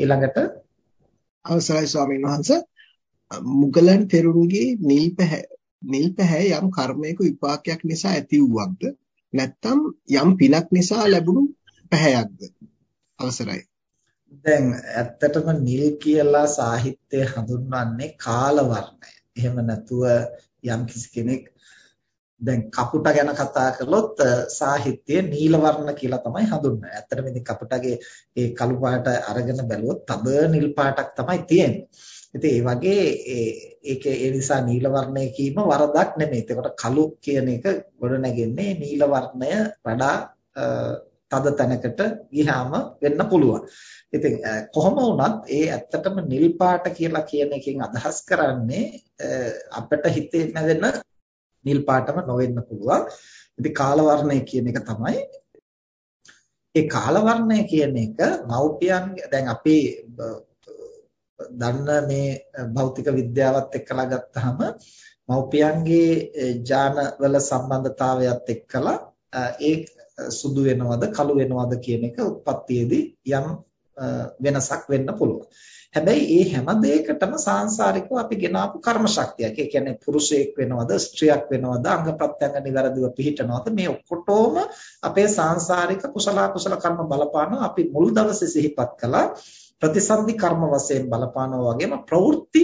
ඊළඟට අවසරයි ස්වාමීන් වහන්සේ. මුගලන් තෙරුන්ගේ නිල් පැහැ නිල් පැහැ යම් කර්මයක විපාකයක් නිසා ඇති වූවක්ද? නැත්නම් යම් පිනක් නිසා ලැබුණු පැහැයක්ද? අවසරයි. දැන් ඇත්තටම නිල් කියලා සාහිත්‍යය හඳුන්වන්නේ කාල වර්ණය. එහෙම නැතුව යම් කිසි කෙනෙක් දැන් කපුට ගැන කතා කළොත් සාහිත්‍යයේ නිල වර්ණ කියලා තමයි හඳුන්වන්නේ. ඇත්තටම ඉතින් කපුටගේ ඒ කළු පාට අරගෙන බැලුවොත් තද නිල් පාටක් තමයි තියෙන්නේ. ඉතින් ඒ වගේ ඒක ඒ නිසා නිල වර්ණය කීම වරදක් නෙමෙයි. ඒකට කළු කියන එක ගොඩ නැගෙන්නේ නිල වර්ණය වඩා තද තැනකට ගියාම වෙන්න පුළුවන්. ඉතින් කොහොම වුණත් ඒ ඇත්තටම නිල් පාට කියලා කියන එකෙන් අදහස් කරන්නේ අපිට හිතේ නැවෙන නිල් පාටම නොවෙන්න පුළුවන්. ඉතින් කාල වර්ණය කියන එක තමයි ඒ කාල වර්ණය කියන එක මෞපියන්ගේ දැන් අපි දන්න මේ භෞතික විද්‍යාවත් එක්කලා ගත්තාම මෞපියන්ගේ ඥානවල සම්බන්ධතාවයත් එක්කලා ඒ සුදු වෙනවද කළු වෙනවද කියන එක උත්පත්තියේදී යම් වෙනසක් වෙන්න පුළුවන්. හැබැයි මේ හැම දෙයකටම සාංශාරිකව අපි ගෙනාපු කර්ම ශක්තියක්. ඒ කියන්නේ පුරුෂයෙක් වෙනවද, ස්ත්‍රියක් වෙනවද, අංග ප්‍රත්‍යංග નિවරදිව පිළිටනවද මේ ඔක්කොටම අපේ සාංශාරික කුසල කුසල කර්ම බලපානවා. අපි මුල් දවසේ සිහිපත් කළා ප්‍රතිසන්දි කර්ම වශයෙන් බලපානවා වගේම ප්‍රවෘත්ති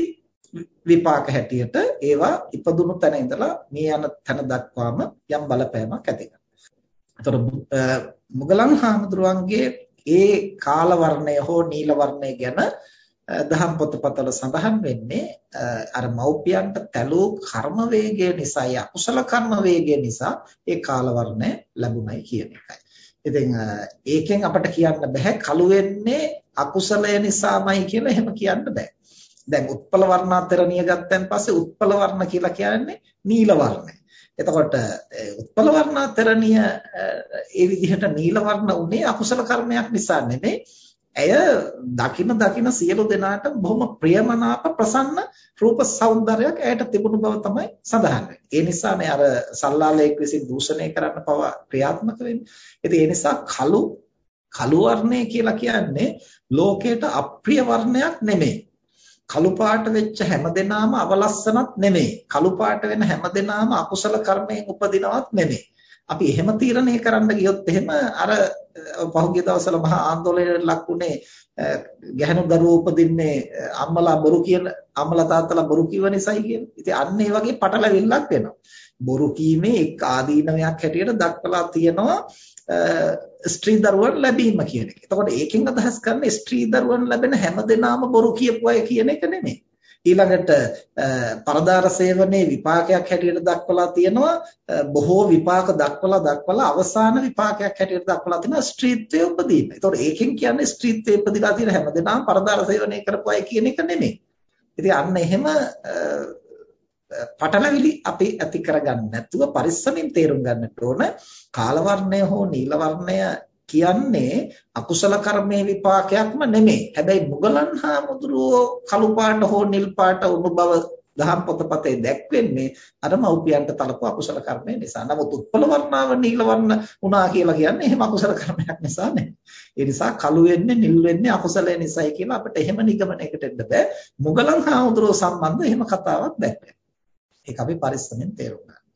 විපාක හැටියට ඒවා ඉපදුණු තැන ඉඳලා මේ යන තැන දක්වාම යම් බලපෑමක් ඇති කරනවා. මුගලන් හාමුදුරුවන්ගේ ඒ කාල වර්ණය හෝ නිල වර්ණය ගැන දහම් පොතපතවල සඳහන් වෙන්නේ අර මෞපියන්ට තැලූ කර්ම වේගය නිසා අකුසල කර්ම වේගය නිසා ඒ කාල වර්ණය ලැබුණයි කියන එකයි. ඉතින් ඒකෙන් අපිට කියන්න බෑ කළු වෙන්නේ අකුසලය නිසාමයි කියලා එහෙම කියන්න බෑ. දැන් උත්පල වර්ණාතරණිය ගත්තන් පස්සේ උත්පල වර්ණ කියලා කියන්නේ නිල වර්ණය. එතකොට උත්පල වර්ණාතරණිය ඒ විදිහට නිල වර්ණ උනේ අකුසල කර්මයක් නිසා නෙමෙයි. ඇය දකින දකින සියලු දෙනාට බොහොම ප්‍රියමනාප ප්‍රසන්න රූප సౌందර්යයක් ඇයට තිබුණු බව තමයි සඳහන් වෙන්නේ. ඒ නිසානේ අර සල්ලාලයෙක් විසින් දූෂණය කරන්න පවා ක්‍රියාත්මක වෙන්නේ. ඉතින් ඒ නිසා කළු කළු වර්ණය කියලා කියන්නේ ලෝකයට අප්‍රිය වර්ණයක් නෙමෙයි. කළු පාට වෙච්ච හැමදෙනාම අවලස්සනක් නෙමෙයි. කළු පාට වෙන හැමදෙනාම අකුසල කර්මයෙන් උපදිනවත් නෙමෙයි. අපි එහෙම තීරණය කරන්න ගියොත් එහෙම අර පහුගිය දවස්වල මහා ආందోලනයට ලක්ුණේ ගැහණු දරුවෝ උපදින්නේ අම්මලා බොරු කියන අම්මලා තාත්තලා බොරු කිව නිසායි කියන. ඉතින් අන්න ඒ වගේ පටලවිල්ලක් වෙනවා. බොරු කීමේ එක් ආදීනමක් හැටියට දක්වලා තියෙනවා ස්ත්‍රී දරුවන් ලැබීම කියන එක. එතකොට ඒකෙන් අදහස් කරන්නේ ස්ත්‍රී දරුවන් ලැබෙන හැමදෙනාම බොරු කියපු අය කියන එක නෙමෙයි. ඊළඟට පරදාර සේවනයේ විපාකයක් හැටියට දක්වලා තියෙනවා බොහෝ විපාක දක්වලා දක්වලා අවසාන විපාකයක් හැටියට දක්වලා තියෙනවා ස්ත්‍රීත්වයේ උපදීම. ඒතකොට ඒකෙන් කියන්නේ ස්ත්‍රීත්වයේ උපදීලා තියෙන හැමදෙනාම පරදාර සේවනය කරපු අය කියන එක නෙමෙයි. ඉතින් අන්න එහෙම පටලවිලි අපි ඇති කරගන්න නැතුව පරිස්සමින් තේරුම් ගන්නට ඕන කාල වර්ණය හෝ නිල වර්ණය කියන්නේ අකුසල කර්මයේ විපාකයක්ම නෙමෙයි. හැබැයි මුගලන් හාමුදුරුවෝ කළු පාට හෝ නිල් පාට උණු බව දහම් පොතපතේ දැක්වෙන්නේ අර මව්පියන්ට තලපු අකුසල කර්මය නිසා. නමුත් උත්පල වර්ණාව නිල වර්ණ වුණා කියලා කියන්නේ එහෙම අකුසල කර්මයක් නිසා නෙමෙයි. ඒ නිසා කළු වෙන්නේ නිල් වෙන්නේ අකුසලය නිසායි කියලා අපිට එහෙම නිගමනයකට එන්න බෑ. මුගලන් හාමුදුරුවෝ සම්බන්ධ එහෙම කතාවක් දැක්කේ. ඒක අපි පරිස්සමෙන් තේරුම් ගන්න.